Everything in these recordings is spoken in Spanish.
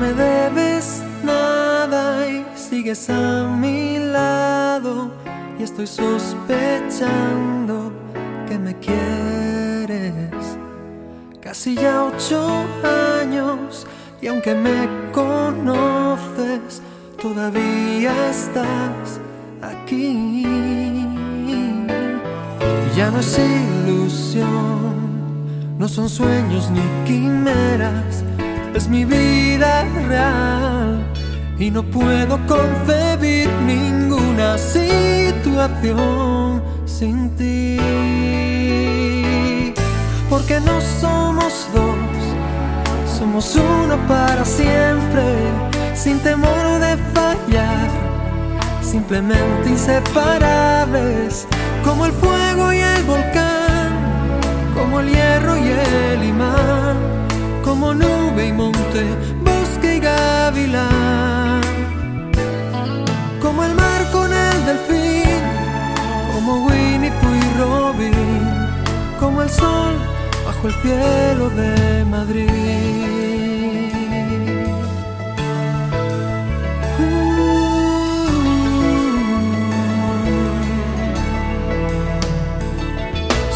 me debes nada y sigues a mi lado y estoy sospechando que me quieres. Casi ya ocho años y aunque me conoces, todavía estás aquí. Ya no es ilusión, no son sueños ni quimeras, mi vida real y no puedo concebir ninguna situación sin ti. Porque no somos dos, somos uno para siempre, sin temor de fallar, simplemente inseparables, como el fuego y el volcán, como el hierro y el imán, como nube y monte, bosque y gavilán, como el mar con el delfín, como Winnie Pooh y Robin, como el sol bajo el cielo de Madrid.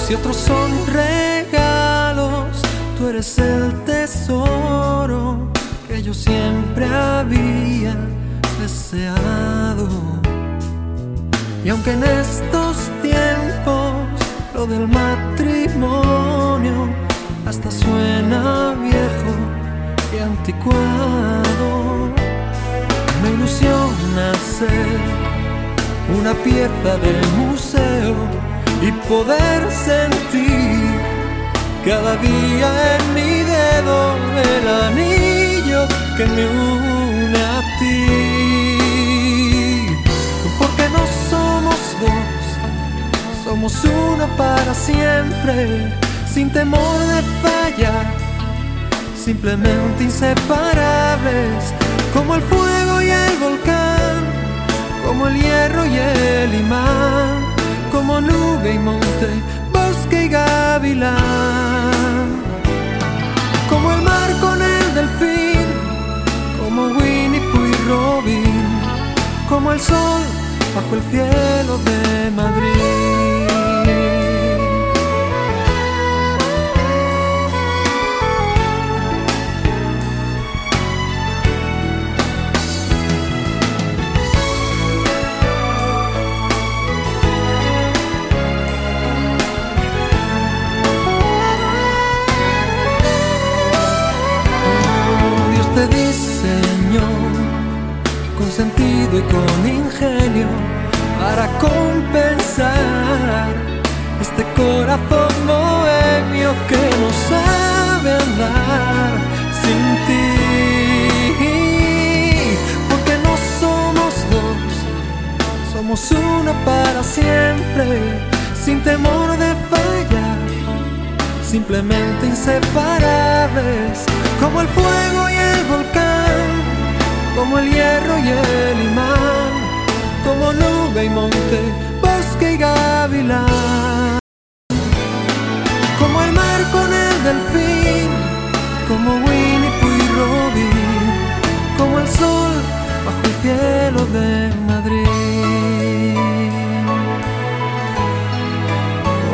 Si otros son regalos, tú eres el tesoro que yo siempre había deseado. Y aunque en estos tiempos lo del matrimonio hasta suena viejo y anticuado, me ilusiona ser una pieza del museo y poder sentir cada día en mi dedo el anillo que me une a ti. Porque no somos dos, somos uno para siempre, sin temor de fallar, simplemente inseparables, como el fuego y el volcán, como el hierro y el imán como nube y monte, bosque y gavilán, el mar con el delfín, como Winnie Pooh y Robin, como el sol bajo el cielo de Madrid. Diseñó con sentido y con ingenio para compensar este corazón bohemio que no sabe andar sin ti. Porque no somos dos, somos uno para siempre, sin temor de fallar simplemente inseparables, como el fuego y monte, bosque y gavilán, como el mar con el delfín, como Winnie Pooh y Robin, como el sol bajo el cielo de Madrid.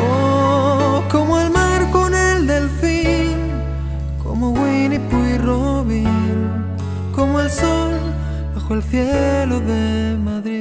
Oh, como el mar con el delfín, como Winnie Pooh y Robin, como el sol bajo el cielo de Madrid.